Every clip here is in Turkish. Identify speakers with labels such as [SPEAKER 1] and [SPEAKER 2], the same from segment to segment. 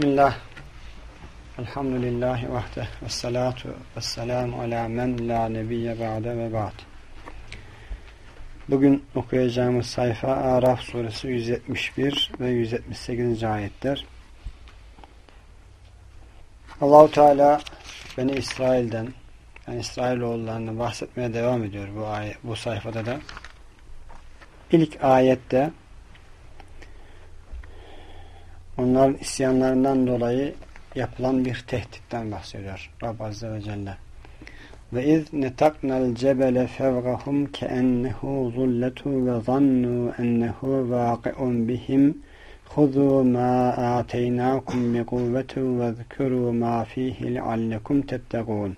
[SPEAKER 1] Bismillah. Elhamdülillahi vahde. Ve salatu ve selamu ala men la nebiyye ba'de ve ba'd. Bugün okuyacağımız sayfa Araf suresi 171 ve 178. ayetler. Allahu Teala Beni İsrail'den yani İsrailoğullarını bahsetmeye devam ediyor bu ayet, bu sayfada da. İlk ayette onların isyanlarından dolayı yapılan bir tehditten bahsediyor Rabb Azze ve Celle. Ve iz netaknal cebele fevgahum keennehu zulletu ve zannu ennehu vaqi'un bihim خُذُوا مَا آتَيْنَاكُمْ بِقُوَّةٍ وَذْكُرُوا مَا فِيهِ لَعَلَّكُمْ تَتَّقُونَ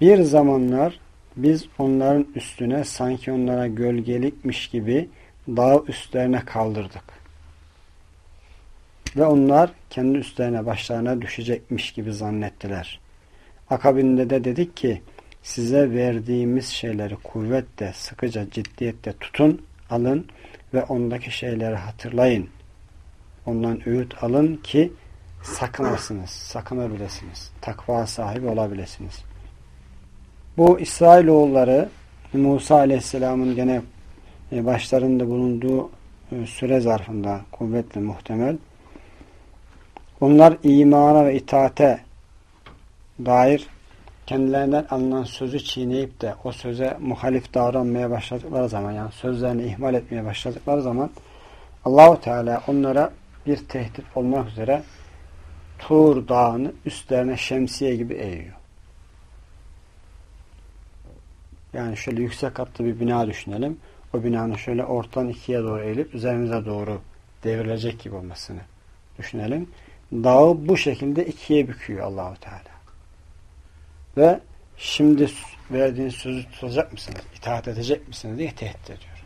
[SPEAKER 1] Bir zamanlar biz onların üstüne sanki onlara gölgelikmiş gibi dağ üstlerine kaldırdık. Ve onlar kendi üstlerine başlarına düşecekmiş gibi zannettiler. Akabinde de dedik ki size verdiğimiz şeyleri kuvvetle, sıkıca, ciddiyette tutun, alın ve ondaki şeyleri hatırlayın. Ondan öğüt alın ki sakınasınız, sakınabilirsiniz. Takva sahibi olabilirsiniz. Bu İsrailoğulları Musa Aleyhisselam'ın gene e, başlarında bulunduğu e, süre zarfında kuvvetli muhtemel onlar imana ve itaate dair kendilerinden alınan sözü çiğneyip de o söze muhalif davranmaya başladıkları zaman yani sözlerini ihmal etmeye başladıkları zaman Allahu Teala onlara bir tehdit olmak üzere Tur dağını üstlerine şemsiye gibi eğiyor. Yani şöyle yüksek katlı bir bina düşünelim. O binanın şöyle ortadan ikiye doğru eğilip üzerimize doğru devrilecek gibi olmasını düşünelim. Dağı bu şekilde ikiye büküyor Allahu Teala. Ve şimdi verdiğiniz sözü tutacak mısınız? İtaat edecek misiniz diye tehdit ediyor.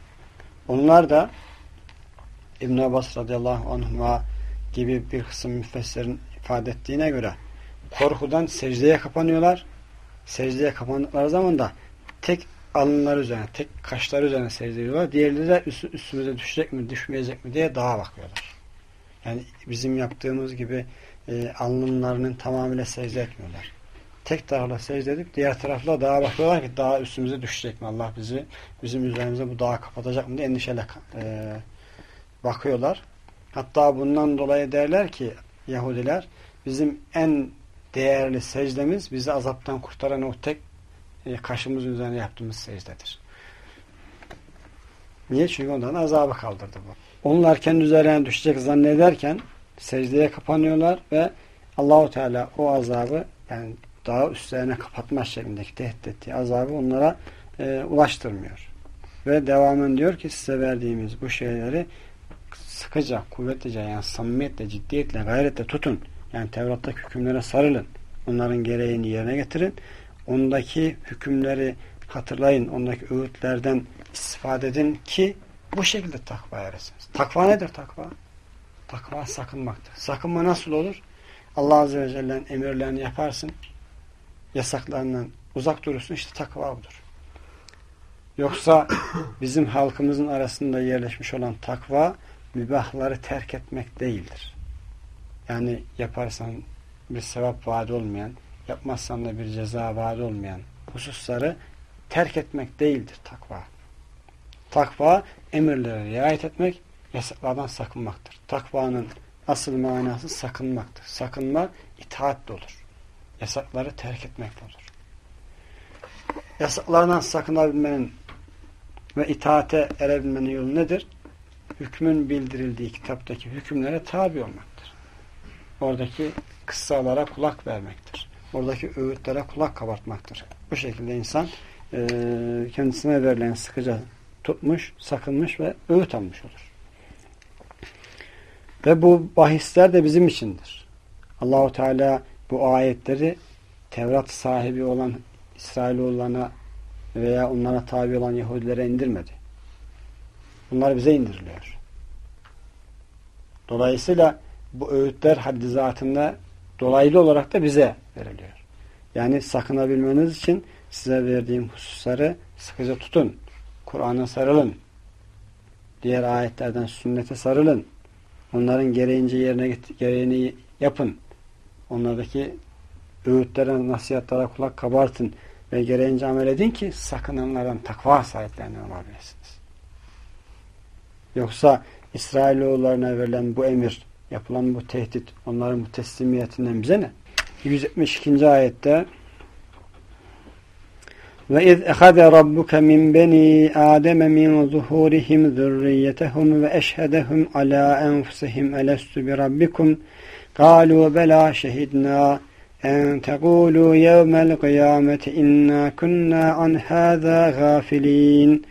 [SPEAKER 1] Onlar da İbn Abbas radıyallahu anhuma gibi bir kısım müfessirin ifade ettiğine göre korkudan secdeye kapanıyorlar. Secdeye kapandıkları zaman da tek alınlar üzerine, tek kaşlar üzerine secde ediyorlar. Diğerleri de üst, üstümüze düşecek mi, düşmeyecek mi diye dağa bakıyorlar. Yani bizim yaptığımız gibi e, alnlarının tamamıyla secde etmiyorlar. Tek tarafla secde edip diğer tarafla dağa bakıyorlar ki dağ üstümüze düşecek mi? Allah bizi bizim üzerimize bu dağı kapatacak mı diye endişeyle e, bakıyorlar. Hatta bundan dolayı derler ki Yahudiler bizim en değerli secdemiz bizi azaptan kurtaran o tek e, kaşımızın üzerine yaptığımız secdedir. Niye? Çünkü ondan azabı kaldırdı bu. Onlar kendi üzerine düşecek zannederken secdeye kapanıyorlar ve Allahu Teala o azabı yani daha üstlerine kapatma şeklindeki tehdit ettiği azabı onlara e, ulaştırmıyor. Ve devamen diyor ki size verdiğimiz bu şeyleri sıkıca, kuvvetlice yani samimiyetle, ciddiyetle, gayretle tutun. Yani Tevrat'taki hükümlere sarılın. Onların gereğini yerine getirin. Ondaki hükümleri hatırlayın. Ondaki öğütlerden istifade edin ki bu şekilde takva eresiniz. Takva nedir takva? Takva sakınmaktır. Sakınma nasıl olur? Allah Azze ve Celle'nin emirlerini yaparsın. Yasaklarından uzak durursun. İşte takva budur. Yoksa bizim halkımızın arasında yerleşmiş olan takva mübahları terk etmek değildir. Yani yaparsan bir sevap vaadi olmayan, yapmazsan da bir ceza vaadi olmayan hususları terk etmek değildir takva. Takva emirlere riayet etmek, yasaklardan sakınmaktır. Takvanın asıl manası sakınmaktır. Sakınma itaat olur. Yasakları terk etmekle olur. Yasaklardan sakınabilmenin ve itaate erebilmenin yolu nedir? hükmün bildirildiği kitaptaki hükümlere tabi olmaktır. Oradaki kıssalara kulak vermektir. Oradaki öğütlere kulak kabartmaktır. Bu şekilde insan kendisine verilen sıkıca tutmuş, sakınmış ve öğüt almış olur. Ve bu bahisler de bizim içindir. Allahu Teala bu ayetleri Tevrat sahibi olan İsrailoğullarına veya onlara tabi olan Yahudilere indirmedi. Bunlar bize indiriliyor. Dolayısıyla bu öğütler haddi zatında dolaylı olarak da bize veriliyor. Yani sakınabilmeniz için size verdiğim hususları sıkıca tutun. Kur'an'a sarılın. Diğer ayetlerden sünnete sarılın. Onların gereğince yerine gereğini yapın. Onlardaki öğütlere, nasihatlara kulak kabartın ve gereğince amel edin ki sakınanlardan takva sahiplerinden olabilirsiniz. Yoksa İsrailoğullarına verilen bu emir, yapılan bu tehdit, onların bu teslimiyetinden bize ne? 172. ayette ve iz ehade rabbuke min beni Adem min zuhurihim zurriyetehum ve eşhedehum ala enfusihim elestu bi rabbikum. Kalu bela şehidna en tekulu yevmel kıyameti inna kunna an hâzâ gâfilîn.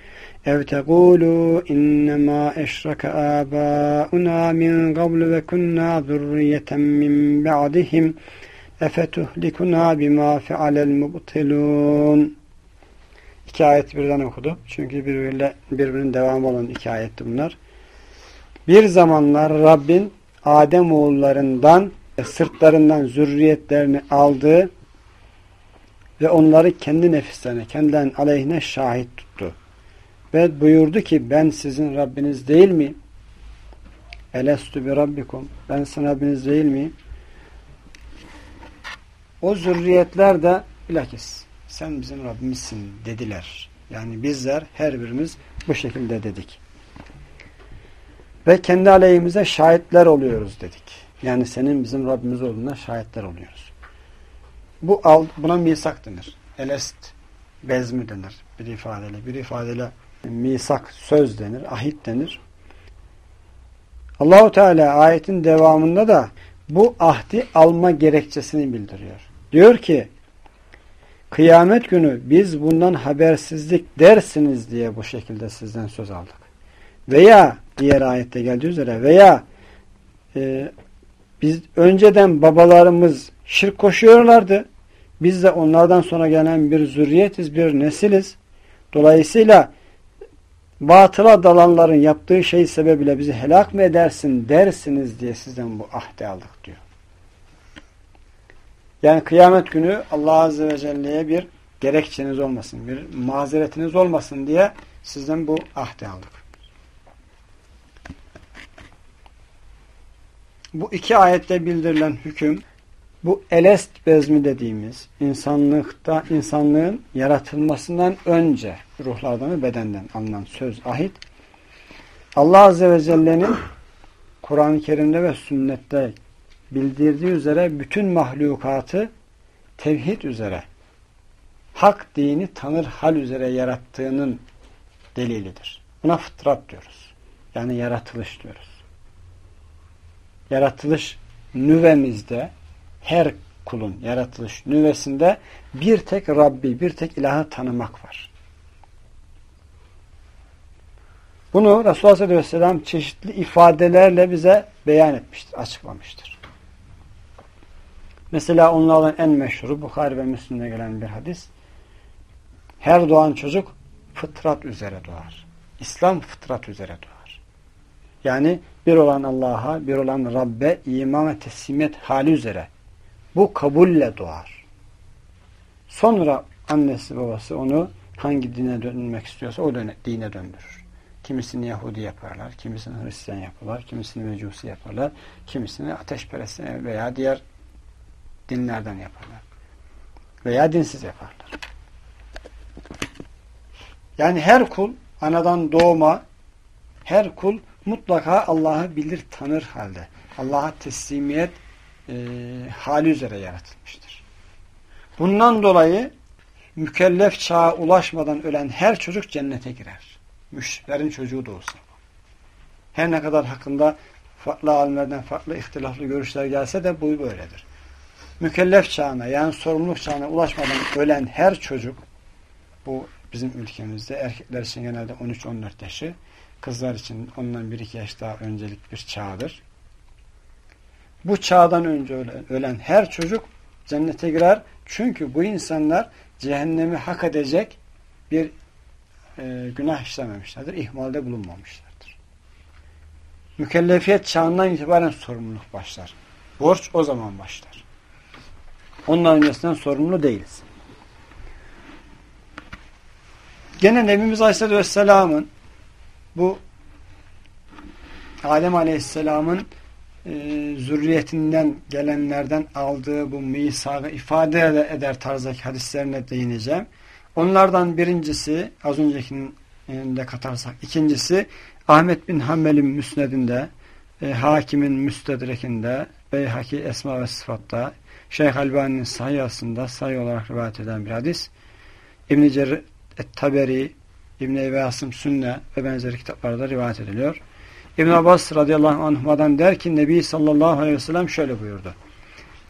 [SPEAKER 1] Ev tekulu innema eşreke âbâuna min qablu ve kunna zurriyeten min ba'dihim İki ayet birden okudu. Çünkü birbiriyle, birbirinin devamı olan iki ayetti bunlar. Bir zamanlar Rabbin Adem oğullarından sırtlarından zürriyetlerini aldı ve onları kendi nefislerine, kendilerinin aleyhine şahit tuttu. Ve buyurdu ki ben sizin Rabbiniz değil miyim? Elestu bi rabbikum. Ben sizin Rabbiniz değil miyim? O zürriyetler de bilakis sen bizim Rabbimizsin dediler. Yani bizler her birimiz bu şekilde dedik. Ve kendi aleyhimize şahitler oluyoruz dedik. Yani senin bizim Rabbimiz olduğuna şahitler oluyoruz. Bu buna misak denir. Elest bezmi denir bir ifadeyle. Bir ifadeyle misak söz denir, ahit denir. Allahu Teala ayetin devamında da bu ahdi alma gerekçesini bildiriyor. Diyor ki kıyamet günü biz bundan habersizlik dersiniz diye bu şekilde sizden söz aldık. Veya diğer ayette geldiği üzere veya e, biz önceden babalarımız şirk koşuyorlardı. Biz de onlardan sonra gelen bir zürriyetiz, bir nesiliz. Dolayısıyla batıla dalanların yaptığı şey sebebiyle bizi helak mı edersin dersiniz diye sizden bu ahde aldık diyor. Yani kıyamet günü Allah Azze ve Celle'ye bir gerekçeniz olmasın, bir mazeretiniz olmasın diye sizden bu ahde aldık. Bu iki ayette bildirilen hüküm bu elest bezmi dediğimiz insanlıkta insanlığın yaratılmasından önce ruhlardan ve bedenden alınan söz ahit Allah Azze ve Celle'nin Kur'an-ı Kerim'de ve sünnette bildirdiği üzere bütün mahlukatı tevhid üzere hak dini tanır hal üzere yarattığının delilidir. Buna fıtrat diyoruz. Yani yaratılış diyoruz. Yaratılış nüvemizde her kulun yaratılış nüvesinde bir tek Rabbi, bir tek ilahı tanımak var. Bunu Resulullah Aleyhisselam çeşitli ifadelerle bize beyan etmiştir, açıklamıştır. Mesela onlardan en meşhuru Bukhari ve Müslim'de gelen bir hadis. Her doğan çocuk fıtrat üzere doğar. İslam fıtrat üzere doğar. Yani bir olan Allah'a, bir olan Rabbe iman ve teslimiyet hali üzere bu kabulle doğar. Sonra annesi babası onu hangi dine dönmek istiyorsa o dine döndürür. Kimisini Yahudi yaparlar, kimisini Hristiyan yaparlar, kimisini Mecusi yaparlar, kimisini ateşperest veya diğer dinlerden yaparlar. Veya dinsiz yaparlar. Yani her kul anadan doğma her kul mutlaka Allah'ı bilir, tanır halde. Allah'a teslimiyet e, hali üzere yaratılmıştır. Bundan dolayı mükellef çağa ulaşmadan ölen her çocuk cennete girer. Müşriklerin çocuğu da olsa. Her ne kadar hakkında farklı alimlerden farklı ihtilaflı görüşler gelse de bu böyledir. Mükellef çağına yani sorumluluk çağına ulaşmadan ölen her çocuk bu bizim ülkemizde erkekler için genelde 13-14 yaşı kızlar için ondan 1-2 yaş daha öncelik bir çağdır. Bu çağdan önce ölen, her çocuk cennete girer. Çünkü bu insanlar cehennemi hak edecek bir e, günah işlememişlerdir. ihmalde bulunmamışlardır. Mükellefiyet çağından itibaren sorumluluk başlar. Borç o zaman başlar. Onların öncesinden sorumlu değiliz. Gene Nebimiz Aleyhisselatü Vesselam'ın bu Adem Aleyhisselam'ın e, zürriyetinden gelenlerden aldığı bu misakı ifade eder tarzdaki hadislerine değineceğim. Onlardan birincisi az öncekinin de katarsak ikincisi Ahmet bin Hanbel'in müsnedinde e, Hakim'in müstedrekinde Beyhaki Esma ve Sıfat'ta Şeyh Albani'nin sahihasında sayı olarak rivayet eden bir hadis. İbn-i Cerir Taberi, İbn-i Ebi Sünne ve benzeri kitaplarda rivayet ediliyor. İbn Abbas radıyallahu anh'dan der ki Nebi sallallahu aleyhi ve sellem şöyle buyurdu.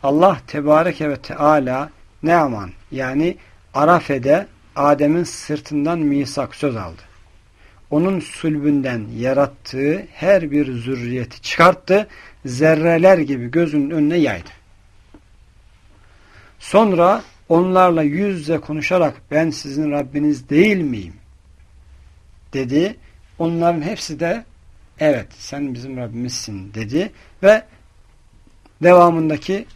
[SPEAKER 1] Allah tebareke ve teala ne aman yani Arafe'de Adem'in sırtından misak söz aldı. Onun sulbünden yarattığı her bir zürriyeti çıkarttı, zerreler gibi gözünün önüne yaydı. Sonra onlarla yüz yüze konuşarak ben sizin Rabbiniz değil miyim? dedi. Onların hepsi de evet sen bizim Rabbimizsin dedi ve devamındaki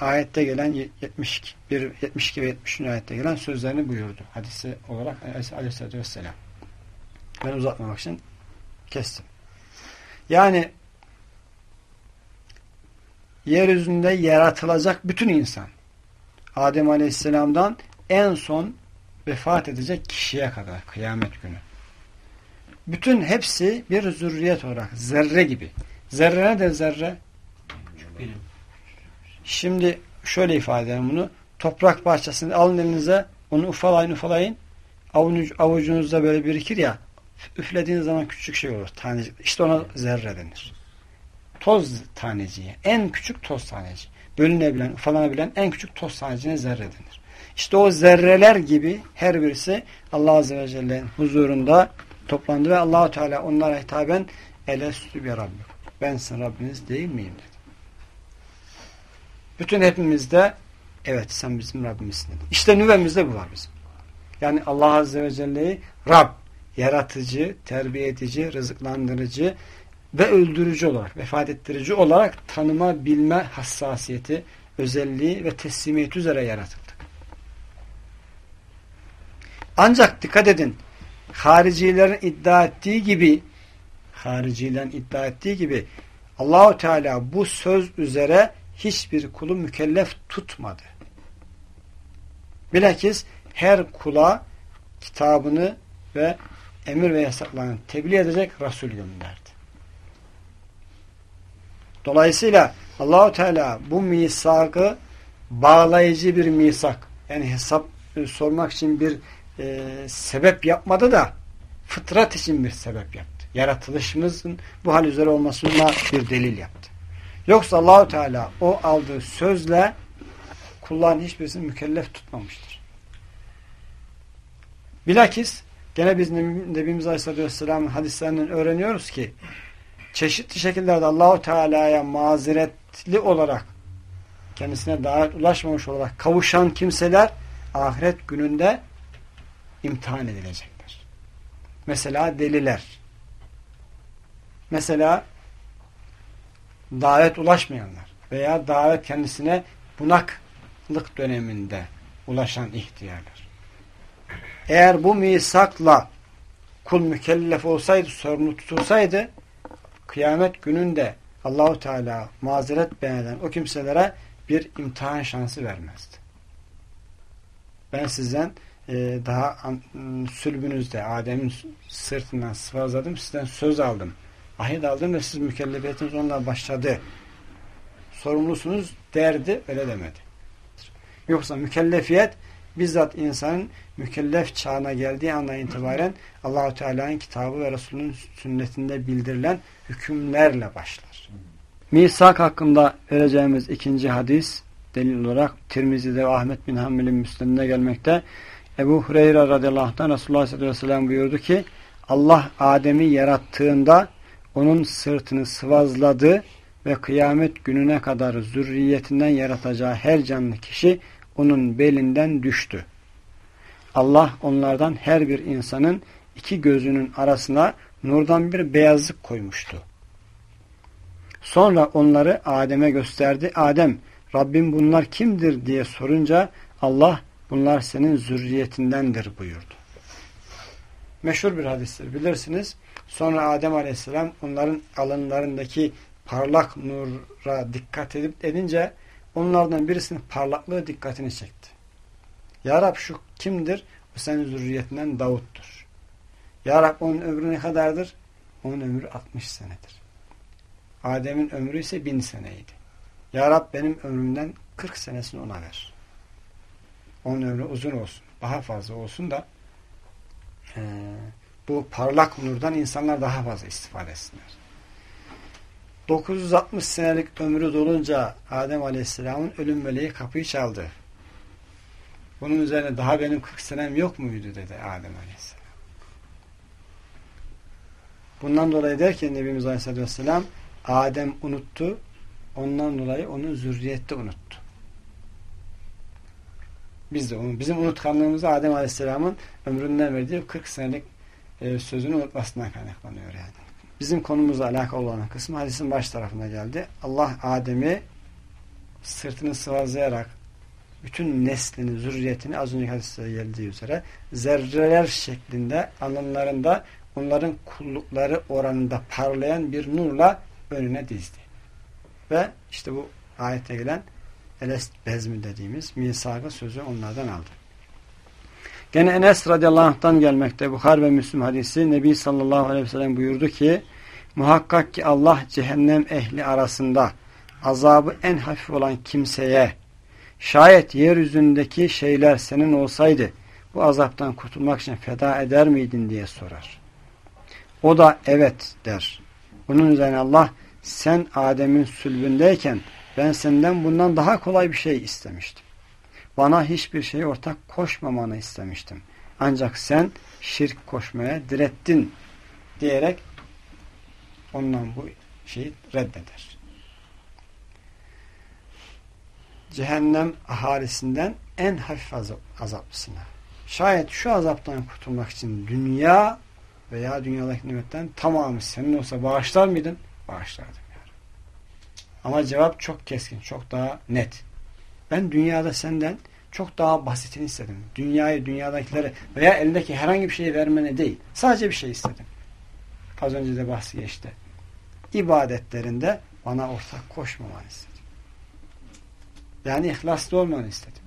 [SPEAKER 1] ayette gelen 71, 72 ve 73. ayette gelen sözlerini buyurdu. Hadisi olarak aleyhissalatü vesselam. Ben uzatmamak için kestim. Yani yeryüzünde yaratılacak bütün insan Adem Aleyhisselam'dan en son vefat edecek kişiye kadar kıyamet günü. Bütün hepsi bir zürriyet olarak zerre gibi. Zerre nedir zerre? Şimdi şöyle ifade edelim bunu. Toprak parçasını alın elinize onu ufalayın ufalayın. Avuc, avucunuzda böyle birikir ya üflediğiniz zaman küçük şey olur. Tanecik. İşte ona zerre denir. Toz taneciye. En küçük toz taneci. Bölünebilen, ufalanabilen en küçük toz tanecine zerre denir. İşte o zerreler gibi her birisi Allah Azze ve Celle'nin huzurunda toplandı ve Allahu Teala onlara hitaben elestü bir Rabbim. Ben sizin Rabbiniz değil miyim dedi. Bütün hepimizde evet sen bizim Rabbimizsin dedi. İşte nüvemizde bu var bizim. Yani Allah Azze ve Celle'yi Rab, yaratıcı, terbiye edici, rızıklandırıcı ve öldürücü olarak, vefat ettirici olarak tanıma, bilme hassasiyeti, özelliği ve teslimiyet üzere yaratıldık. Ancak dikkat edin, haricilerin iddia ettiği gibi haricilerin iddia ettiği gibi Allahu Teala bu söz üzere hiçbir kulu mükellef tutmadı. Bilakis her kula kitabını ve emir ve yasaklarını tebliğ edecek Resul gönderdi. Dolayısıyla Allahu Teala bu misakı bağlayıcı bir misak yani hesap e, sormak için bir e, sebep yapmadı da fıtrat için bir sebep yaptı. Yaratılışımızın bu hal üzere olmasına bir delil yaptı. Yoksa Allahu Teala o aldığı sözle kulların hiçbirisini mükellef tutmamıştır. Bilakis gene biz Nebimiz Aleyhisselatü Vesselam'ın hadislerinden öğreniyoruz ki çeşitli şekillerde Allahu Teala'ya mazeretli olarak kendisine daha ulaşmamış olarak kavuşan kimseler ahiret gününde imtihan edilecekler. Mesela deliler. Mesela davet ulaşmayanlar veya davet kendisine bunaklık döneminde ulaşan ihtiyarlar. Eğer bu misakla kul mükellef olsaydı, sorumlu tutulsaydı kıyamet gününde Allahu Teala mazeret beğenen o kimselere bir imtihan şansı vermezdi. Ben sizden e, daha sülbünüzde Adem'in sırtından sıvazladım, sizden söz aldım ahit aldım ve siz mükellefiyetiniz onunla başladı. Sorumlusunuz derdi öyle demedi. Yoksa mükellefiyet bizzat insanın mükellef çağına geldiği andan itibaren Allahu Teala'nın kitabı ve Resulünün sünnetinde bildirilen hükümlerle başlar. Misak hakkında vereceğimiz ikinci hadis delil olarak Tirmizi'de ve Ahmet bin Hanbel'in müslimine gelmekte. Ebu Hureyre radıyallahu anh'tan Resulullah sallallahu aleyhi ve sellem buyurdu ki Allah Adem'i yarattığında onun sırtını sıvazladı ve kıyamet gününe kadar zürriyetinden yaratacağı her canlı kişi onun belinden düştü. Allah onlardan her bir insanın iki gözünün arasına nurdan bir beyazlık koymuştu. Sonra onları Adem'e gösterdi. Adem, Rabbim bunlar kimdir diye sorunca Allah bunlar senin zürriyetindendir buyurdu. Meşhur bir hadistir bilirsiniz. Sonra Adem Aleyhisselam onların alınlarındaki parlak nura dikkat edip edince onlardan birisinin parlaklığı dikkatini çekti. Ya Rab şu kimdir? O senin zürriyetinden Davut'tur. Ya Rab onun ömrü ne kadardır? Onun ömrü 60 senedir. Adem'in ömrü ise bin seneydi. Ya Rab benim ömrümden 40 senesini ona ver. Onun ömrü uzun olsun. Daha fazla olsun da e, bu parlak nurdan insanlar daha fazla istifade etsinler. 960 senelik ömrü dolunca Adem Aleyhisselam'ın ölüm meleği kapıyı çaldı. Bunun üzerine daha benim 40 senem yok muydu dedi Adem Aleyhisselam. Bundan dolayı der ki Nebimiz Aleyhisselatü Vesselam Adem unuttu. Ondan dolayı onun zürriyette unuttu. Biz de onun, bizim unutkanlığımızı Adem Aleyhisselam'ın ömründen verdiği 40 senelik e, sözünü unutmasından kaynaklanıyor yani. Bizim konumuzla alakalı olan kısmı hadisin baş tarafına geldi. Allah Adem'i sırtını sıvazlayarak bütün neslini, zürriyetini az önce hadiste geldiği üzere zerreler şeklinde alınlarında onların kullukları oranında parlayan bir nurla önüne dizdi. Ve işte bu ayette gelen Elest bezmi dediğimiz misakı sözü onlardan aldı. Gene Enes radıyallahu anh'tan gelmekte Bukhar ve Müslüm hadisi Nebi sallallahu aleyhi ve sellem buyurdu ki muhakkak ki Allah cehennem ehli arasında azabı en hafif olan kimseye şayet yeryüzündeki şeyler senin olsaydı bu azaptan kurtulmak için feda eder miydin diye sorar. O da evet der. Bunun üzerine Allah sen Adem'in sülbündeyken ben senden bundan daha kolay bir şey istemiştim. Bana hiçbir şey ortak koşmamanı istemiştim. Ancak sen şirk koşmaya direttin diyerek ondan bu şeyi reddeder. Cehennem ahalisinden en hafif azaplısına. Şayet şu azaptan kurtulmak için dünya veya dünyadaki nimetten tamamı senin olsa bağışlar mıydın? Bağışlardım. Yani. Ama cevap çok keskin, çok daha net. Ben dünyada senden çok daha basitini istedim. Dünyayı, dünyadakileri veya elindeki herhangi bir şeyi vermene değil. Sadece bir şey istedim. Az önce de bahsi geçti. İbadetlerinde bana ortak koşmamanı istedim. Yani ihlaslı olmanı istedim.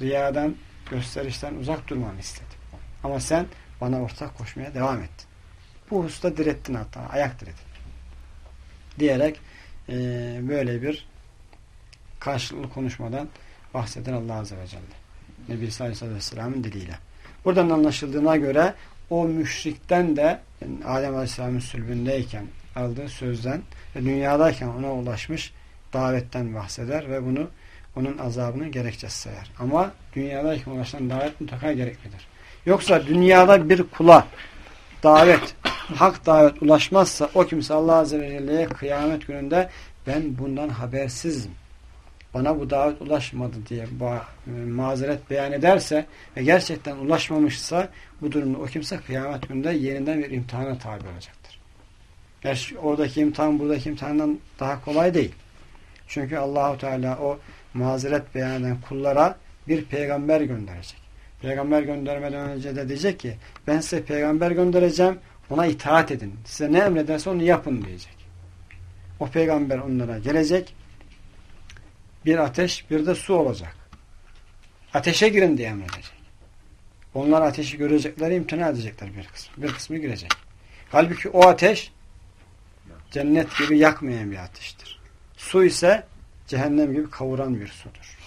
[SPEAKER 1] Riyadan, gösterişten uzak durmanı istedim. Ama sen bana ortak koşmaya devam ettin. Bu hususta direttin hatta. Ayak direttin. Diyerek e, böyle bir karşılıklı konuşmadan bahseden Allah Azze ve Celle. Nebi Sallallahu Aleyhi ve diliyle. Buradan anlaşıldığına göre o müşrikten de yani Adem Aleyhisselam'ın sülbündeyken aldığı sözden ve dünyadayken ona ulaşmış davetten bahseder ve bunu onun azabını gerekçesi sayar. Ama dünyadayken ulaşan davet mutlaka gereklidir. Yoksa dünyada bir kula davet, hak davet ulaşmazsa o kimse Allah Azze ve Celle'ye kıyamet gününde ben bundan habersizim bana bu davet ulaşmadı diye e, mazeret beyan ederse ve gerçekten ulaşmamışsa bu durumda o kimse kıyamet gününde yeniden bir imtihana tabi olacaktır. Gerçi oradaki imtihan buradaki imtihandan daha kolay değil. Çünkü Allahu Teala o mazeret beyan eden kullara bir peygamber gönderecek. Peygamber göndermeden önce de diyecek ki ben size peygamber göndereceğim ona itaat edin. Size ne emrederse onu yapın diyecek. O peygamber onlara gelecek bir ateş bir de su olacak. Ateşe girin diye emredecek. Onlar ateşi görecekleri imtina edecekler bir kısmı. Bir kısmı girecek. Halbuki o ateş cennet gibi yakmayan bir ateştir. Su ise cehennem gibi kavuran bir sudur.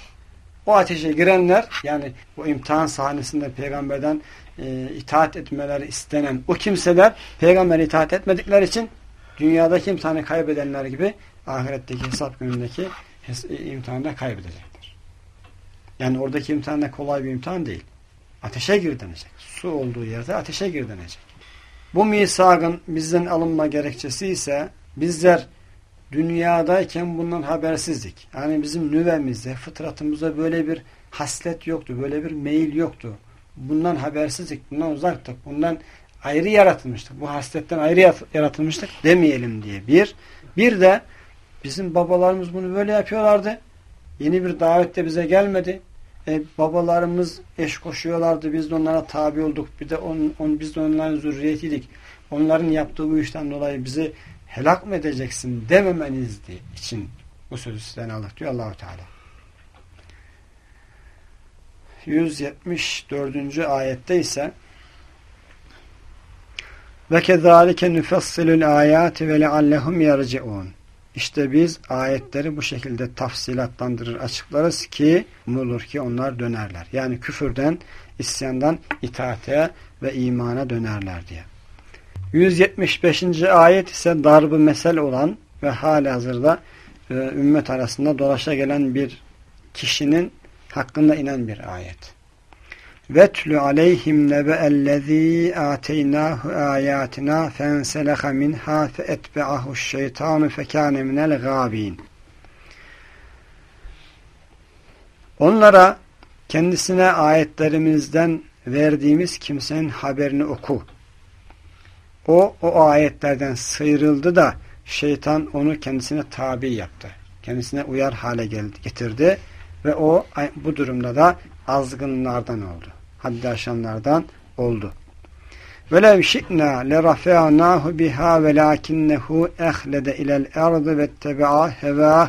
[SPEAKER 1] O ateşe girenler yani bu imtihan sahnesinde peygamberden e, itaat etmeleri istenen o kimseler peygambere itaat etmedikleri için dünyadaki imtihanı kaybedenler gibi ahiretteki hesap günündeki imtihanda kaybedecektir. Yani oradaki imtihan da kolay bir imtihan değil. Ateşe gir denecek. Su olduğu yerde ateşe gir denecek. Bu misakın bizden alınma gerekçesi ise bizler dünyadayken bundan habersizdik. Yani bizim nüvemizde, fıtratımızda böyle bir haslet yoktu, böyle bir meyil yoktu. Bundan habersizdik, bundan uzaktık, bundan ayrı yaratılmıştık. Bu hasletten ayrı yaratılmıştık demeyelim diye. Bir, bir de Bizim babalarımız bunu böyle yapıyorlardı. Yeni bir davette bize gelmedi. E, babalarımız eş koşuyorlardı. Biz de onlara tabi olduk. Bir de on, on, biz de onların zürriyetiydik. Onların yaptığı bu işten dolayı bizi helak mı edeceksin dememeniz için bu sözü sizden aldık diyor Allahu Teala. 174. ayette ise ve kezalike nufassilul ayati ve leallehum yerciun. İşte biz ayetleri bu şekilde tafsilatlandırır, açıklarız ki umulur ki onlar dönerler. Yani küfürden, isyandan itaate ve imana dönerler diye. 175. ayet ise darbı mesel olan ve hali hazırda e, ümmet arasında dolaşa gelen bir kişinin hakkında inen bir ayet. Vetlü aleyhim nebe'ellezî âteynâhu âyâtinâ fenseleha minhâ feetbe'ahu şeytânu fekâne minel gâbîn. Onlara kendisine ayetlerimizden verdiğimiz kimsenin haberini oku. O, o ayetlerden sıyrıldı da şeytan onu kendisine tabi yaptı. Kendisine uyar hale getirdi ve o bu durumda da azgınlardan oldu Haddi aşanlardan oldu. وَلَوْ شِئْنَا لَرَفَعْنَاهُ بِهَا وَلَاكِنَّهُ اَخْلَدَ اِلَى الْاَرْضِ وَاتَّبَعَ هَوَاهُ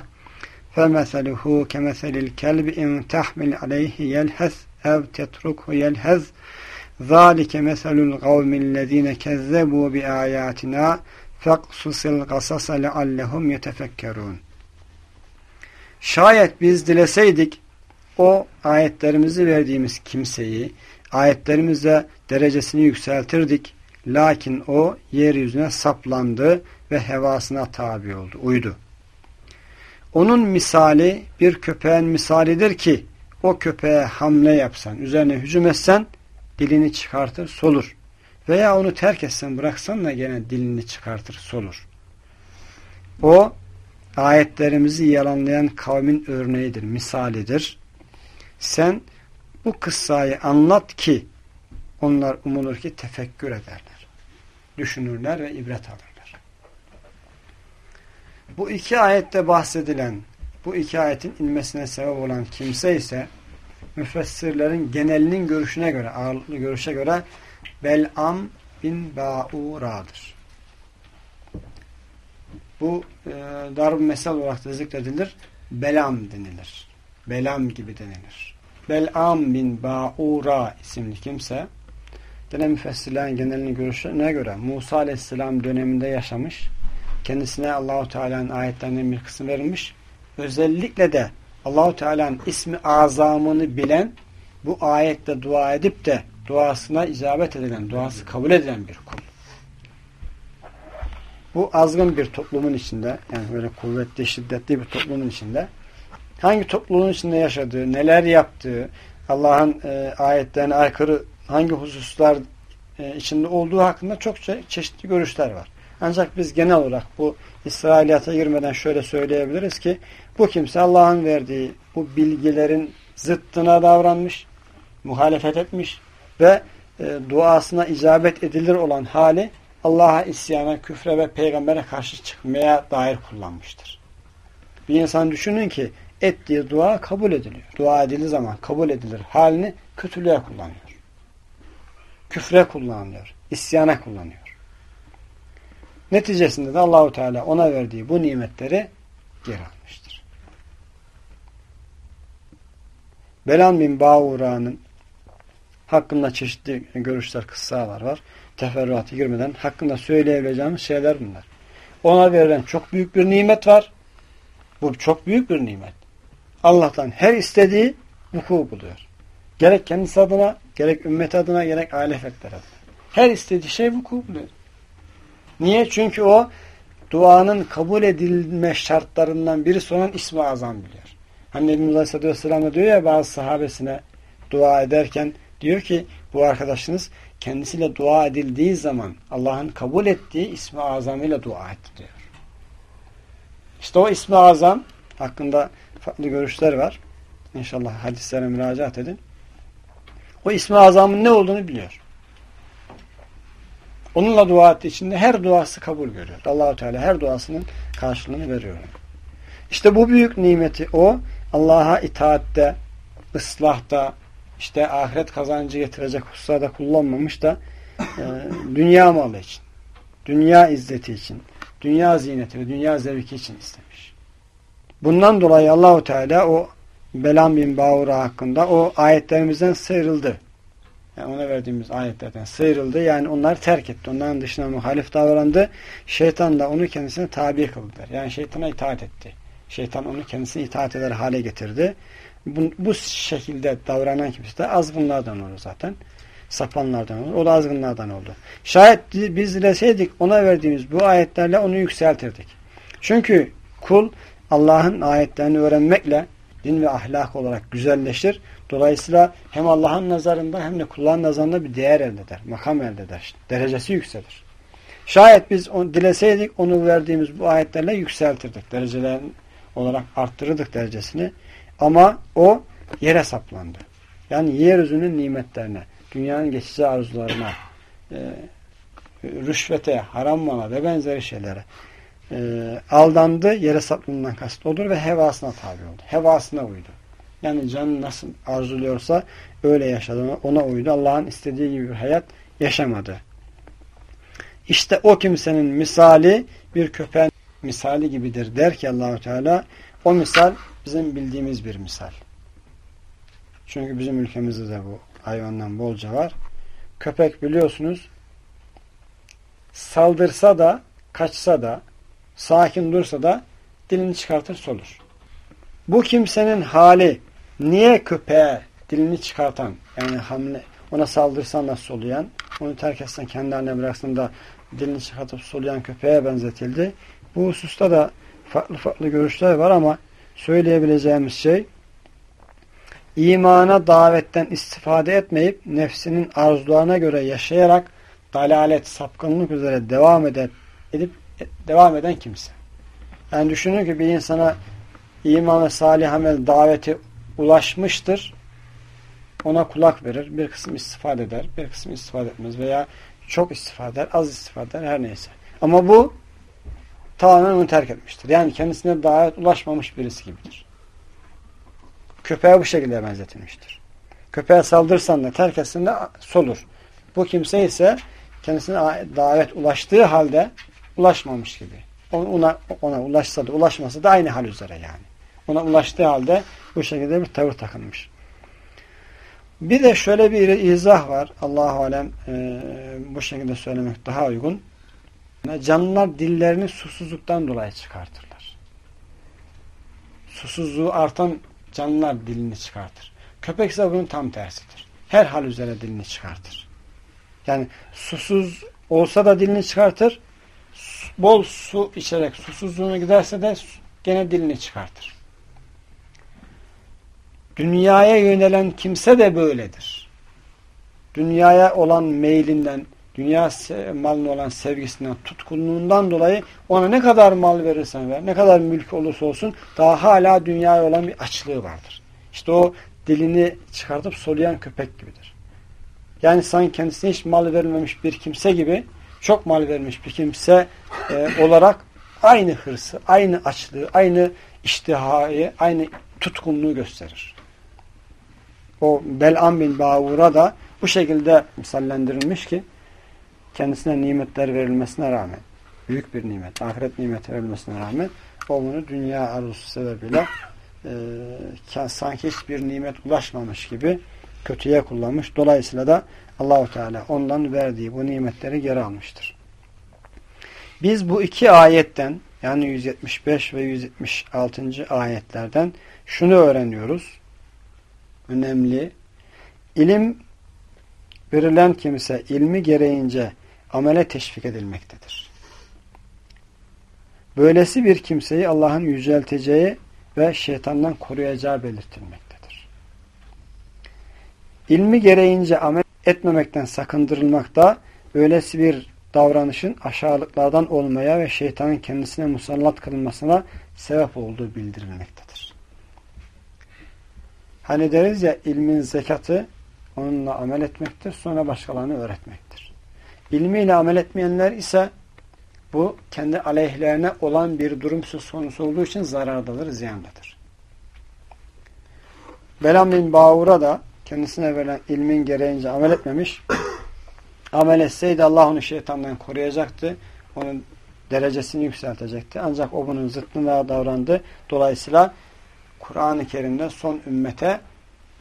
[SPEAKER 1] فَمَثَلُهُ كَمَثَلِ الْكَلْبِ اِنْ تَحْمِلْ عَلَيْهِ يَلْهَثْ اَوْ تَتْرُكْهُ يَلْهَثْ ذَٰلِكَ مَثَلُ الْقَوْمِ الَّذ۪ينَ كَذَّبُوا بِآيَاتِنَا فَقْصُصِ الْقَصَصَ لَعَلَّهُمْ يَتَفَكَّرُونَ Şayet biz dileseydik o ayetlerimizi verdiğimiz kimseyi ayetlerimizle derecesini yükseltirdik. Lakin o yeryüzüne saplandı ve hevasına tabi oldu, uydu. Onun misali bir köpeğin misalidir ki o köpeğe hamle yapsan, üzerine hücum etsen dilini çıkartır, solur. Veya onu terk etsen, bıraksan da gene dilini çıkartır, solur. O ayetlerimizi yalanlayan kavmin örneğidir, misalidir. Sen bu kıssayı anlat ki onlar umulur ki tefekkür ederler. Düşünürler ve ibret alırlar. Bu iki ayette bahsedilen, bu iki ayetin inmesine sebep olan kimse ise müfessirlerin genelinin görüşüne göre, ağırlıklı görüşe göre Bel'am bin Ba'ura'dır. Bu e, darb mesel olarak da zikredilir. Belam denilir. Belam gibi denilir. Bel'am bin Ba'ura isimli kimse Dene müfessirlerin genelini görüşüne göre Musa aleyhisselam döneminde yaşamış. Kendisine Allahu Teala'nın ayetlerinden bir kısım verilmiş. Özellikle de Allahu Teala'nın ismi azamını bilen bu ayette dua edip de duasına icabet edilen, duası kabul edilen bir kul. Bu azgın bir toplumun içinde, yani böyle kuvvetli, şiddetli bir toplumun içinde hangi toplumun içinde yaşadığı, neler yaptığı, Allah'ın e, ayetlerine aykırı hangi hususlar e, içinde olduğu hakkında çok çeşitli görüşler var. Ancak biz genel olarak bu İsrailiyata girmeden şöyle söyleyebiliriz ki bu kimse Allah'ın verdiği bu bilgilerin zıttına davranmış, muhalefet etmiş ve e, duasına icabet edilir olan hali Allah'a isyana, küfre ve peygambere karşı çıkmaya dair kullanmıştır. Bir insan düşünün ki ettiği dua kabul ediliyor. Dua edildiği zaman kabul edilir halini kötülüğe kullanıyor. Küfre kullanıyor. isyana kullanıyor. Neticesinde de Allahu Teala ona verdiği bu nimetleri geri almıştır. Belan bin Bağura'nın hakkında çeşitli görüşler, kıssalar var. Teferruatı girmeden hakkında söyleyebileceğimiz şeyler bunlar. Ona verilen çok büyük bir nimet var. Bu çok büyük bir nimet. Allah'tan her istediği vuku buluyor. Gerek kendisi adına, gerek ümmet adına, gerek aile fertleri adına. Her istediği şey vuku buluyor. Niye? Çünkü o duanın kabul edilme şartlarından birisi olan ismi azam biliyor. Hani Nebimiz Aleyhisselatü Vesselam diyor ya bazı sahabesine dua ederken diyor ki bu arkadaşınız kendisiyle dua edildiği zaman Allah'ın kabul ettiği ismi azamıyla dua etti diyor. İşte o ismi azam hakkında farklı görüşler var. İnşallah hadislere müracaat edin. O ismi azamın ne olduğunu biliyor. Onunla dua ettiği için de her duası kabul görüyor. Allahu Teala her duasının karşılığını veriyor. İşte bu büyük nimeti o Allah'a itaatte, ıslahta, işte ahiret kazancı getirecek hususlarda kullanmamış da e, dünya malı için, dünya izzeti için, dünya zineti ve dünya zevki için istemiş. Bundan dolayı Allahu Teala o Belam bin Bağura hakkında o ayetlerimizden sıyrıldı. Yani ona verdiğimiz ayetlerden sıyrıldı. Yani onları terk etti. Onların dışına muhalif davrandı. Şeytan da onu kendisine tabi kıldı. Yani şeytana itaat etti. Şeytan onu kendisine itaat eder hale getirdi. Bu, bu şekilde davranan kimse de azgınlardan olur zaten. Sapanlardan olur. O da azgınlardan oldu. Şayet biz dileseydik ona verdiğimiz bu ayetlerle onu yükseltirdik. Çünkü kul Allah'ın ayetlerini öğrenmekle din ve ahlak olarak güzelleşir. Dolayısıyla hem Allah'ın nazarında hem de kulların nazarında bir değer elde eder. Makam elde eder. Derecesi yükselir. Şayet biz onu dileseydik onu verdiğimiz bu ayetlerle yükseltirdik. Dereceler olarak arttırırdık derecesini. Ama o yere saplandı. Yani yeryüzünün nimetlerine, dünyanın geçici arzularına, e, rüşvete, haram mala ve benzeri şeylere e, aldandı, yere saplandığından kast olur ve hevasına tabi oldu. Hevasına uydu. Yani can nasıl arzuluyorsa öyle yaşadı. Ona uydu. Allah'ın istediği gibi bir hayat yaşamadı. İşte o kimsenin misali bir köpeğin misali gibidir der ki Allahu Teala. O misal bizim bildiğimiz bir misal. Çünkü bizim ülkemizde de bu hayvandan bolca var. Köpek biliyorsunuz saldırsa da kaçsa da sakin dursa da dilini çıkartır solur. Bu kimsenin hali niye köpeğe dilini çıkartan yani hamle ona saldırsan da soluyan onu terk etsen kendi haline bıraksan da dilini çıkartıp soluyan köpeğe benzetildi. Bu hususta da farklı farklı görüşler var ama söyleyebileceğimiz şey imana davetten istifade etmeyip nefsinin arzularına göre yaşayarak dalalet, sapkınlık üzere devam eder, edip devam eden kimse. Yani düşünün ki bir insana iman ve salih amel daveti ulaşmıştır. Ona kulak verir. Bir kısım istifade eder. Bir kısım istifade etmez. Veya çok istifade eder. Az istifade eder. Her neyse. Ama bu tamamen onu terk etmiştir. Yani kendisine davet ulaşmamış birisi gibidir. Köpeğe bu şekilde benzetilmiştir. Köpeğe saldırsan da terk etsin de solur. Bu kimse ise kendisine davet ulaştığı halde ulaşmamış gibi. Ona, ona ulaşsa da ulaşmasa da aynı hal üzere yani. Ona ulaştığı halde bu şekilde bir tavır takılmış. Bir de şöyle bir izah var. Allahu alem e, bu şekilde söylemek daha uygun. Canlılar dillerini susuzluktan dolayı çıkartırlar. Susuzluğu artan canlılar dilini çıkartır. Köpek ise bunun tam tersidir. Her hal üzere dilini çıkartır. Yani susuz olsa da dilini çıkartır. Bol su içerek susuzluğunu giderse de gene dilini çıkartır. Dünyaya yönelen kimse de böyledir. Dünyaya olan meylinden, dünya malına olan sevgisinden, tutkunluğundan dolayı ona ne kadar mal verirsen ver, ne kadar mülk olursa olsun daha hala dünyaya olan bir açlığı vardır. İşte o dilini çıkartıp soluyan köpek gibidir. Yani sanki kendisine hiç mal verilmemiş bir kimse gibi çok mal vermiş bir kimse e, olarak aynı hırsı, aynı açlığı, aynı iştihayı, aynı tutkunluğu gösterir. O Bel'am bin Bağur'a da bu şekilde misallendirilmiş ki kendisine nimetler verilmesine rağmen büyük bir nimet, ahiret nimeti verilmesine rağmen o bunu dünya arzusu sebebiyle e, sanki hiçbir nimet ulaşmamış gibi kötüye kullanmış. Dolayısıyla da Allahu Teala ondan verdiği bu nimetleri geri almıştır. Biz bu iki ayetten yani 175 ve 176. ayetlerden şunu öğreniyoruz. Önemli. İlim verilen kimse ilmi gereğince amele teşvik edilmektedir. Böylesi bir kimseyi Allah'ın yücelteceği ve şeytandan koruyacağı belirtilmektedir. İlmi gereğince amel etmemekten sakındırılmakta, böylesi bir davranışın aşağılıklardan olmaya ve şeytanın kendisine musallat kılınmasına sebep olduğu bildirilmektedir. Hani deriz ya ilmin zekatı onunla amel etmektir, sonra başkalarını öğretmektir. İlmiyle amel etmeyenler ise bu kendi aleyhlerine olan bir durum söz konusu olduğu için zarardadır, ziyandadır. Belam bin Bağur'a da kendisine verilen ilmin gereğince amel etmemiş. amel etseydi Allah onu şeytandan koruyacaktı. Onu derecesini yükseltecekti. Ancak o bunun zıttına davrandı. Dolayısıyla Kur'an-ı Kerim'de son ümmete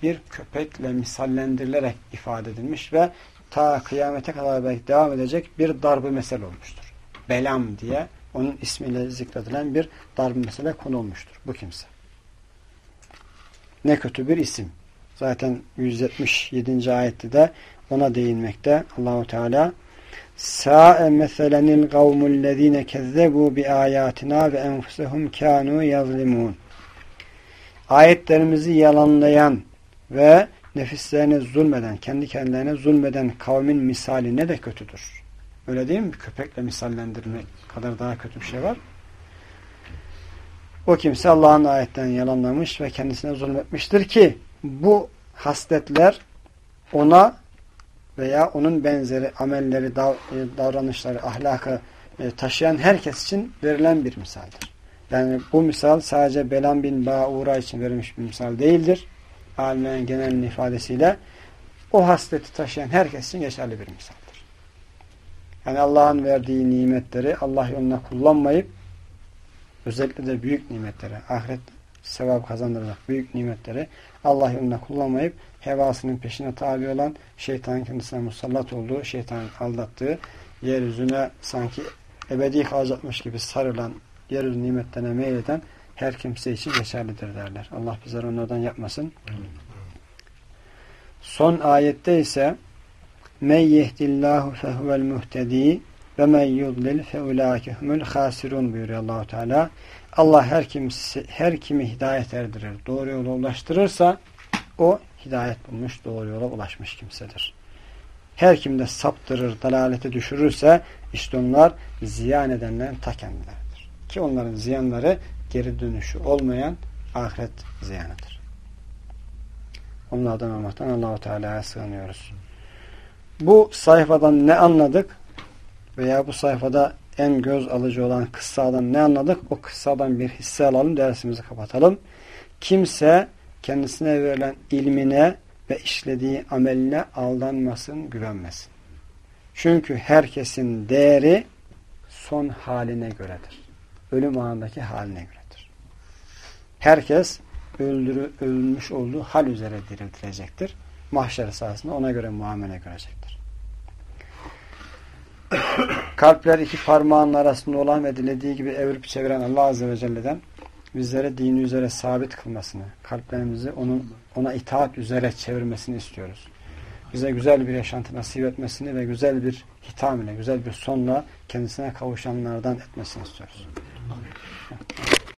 [SPEAKER 1] bir köpekle misallendirilerek ifade edilmiş ve ta kıyamete kadar belki devam edecek bir darbe mesel olmuştur. Belam diye onun ismiyle zikredilen bir darbe mesele konu olmuştur bu kimse. Ne kötü bir isim. Zaten 177. ayette de ona değinmekte Allahu Teala Sa'e meselenil kavmullezine kezzebu bi ayatina ve enfusehum kanu yazlimun. Ayetlerimizi yalanlayan ve nefislerine zulmeden, kendi kendilerine zulmeden kavmin misali ne de kötüdür. Öyle değil mi? Köpekle misallendirmek kadar daha kötü bir şey var. O kimse Allah'ın ayetten yalanlamış ve kendisine zulmetmiştir ki bu hasletler ona veya onun benzeri amelleri, e, davranışları, ahlakı e, taşıyan herkes için verilen bir misaldir. Yani bu misal sadece Belan bin Ba'ura için verilmiş bir misal değildir. Alimlerin genel ifadesiyle o hasleti taşıyan herkes için geçerli bir misaldir. Yani Allah'ın verdiği nimetleri Allah yoluna kullanmayıp özellikle de büyük nimetleri, ahiret sevap kazandıracak büyük nimetleri Allah yolunda kullanmayıp hevasının peşine tabi olan şeytanın kendisine musallat olduğu, şeytanın aldattığı, yeryüzüne sanki ebedi kalacakmış gibi sarılan, yeryüzü nimetlerine meyleden her kimse için geçerlidir derler. Allah bizleri onlardan yapmasın. Son ayette ise Men yehdillahu fehuvel muhtedi ve men yudlil feulâke humul hasirun buyuruyor Allahu Teala. Allah her kimse her kimi hidayet erdirir, doğru yola ulaştırırsa o hidayet bulmuş, doğru yola ulaşmış kimsedir. Her kimde saptırır, dalalete düşürürse işte onlar ziyan edenlerin ta kendileridir. Ki onların ziyanları geri dönüşü olmayan ahiret ziyanıdır. Onlardan olmaktan Allahu Teala'ya sığınıyoruz. Bu sayfadan ne anladık? Veya bu sayfada en göz alıcı olan kıssadan ne anladık? O kıssadan bir hisse alalım, dersimizi kapatalım. Kimse kendisine verilen ilmine ve işlediği ameline aldanmasın, güvenmesin. Çünkü herkesin değeri son haline göredir. Ölüm anındaki haline göredir. Herkes öldürü, ölmüş olduğu hal üzere diriltilecektir. Mahşer sahasında ona göre muamele görecektir. Kalpler iki parmağın arasında olan ve dilediği gibi evirip çeviren Allah Azze ve Celle'den bizlere dini üzere sabit kılmasını, kalplerimizi onun, ona itaat üzere çevirmesini istiyoruz. Bize güzel bir yaşantı nasip etmesini ve güzel bir hitam ile, güzel bir sonla kendisine kavuşanlardan etmesini istiyoruz.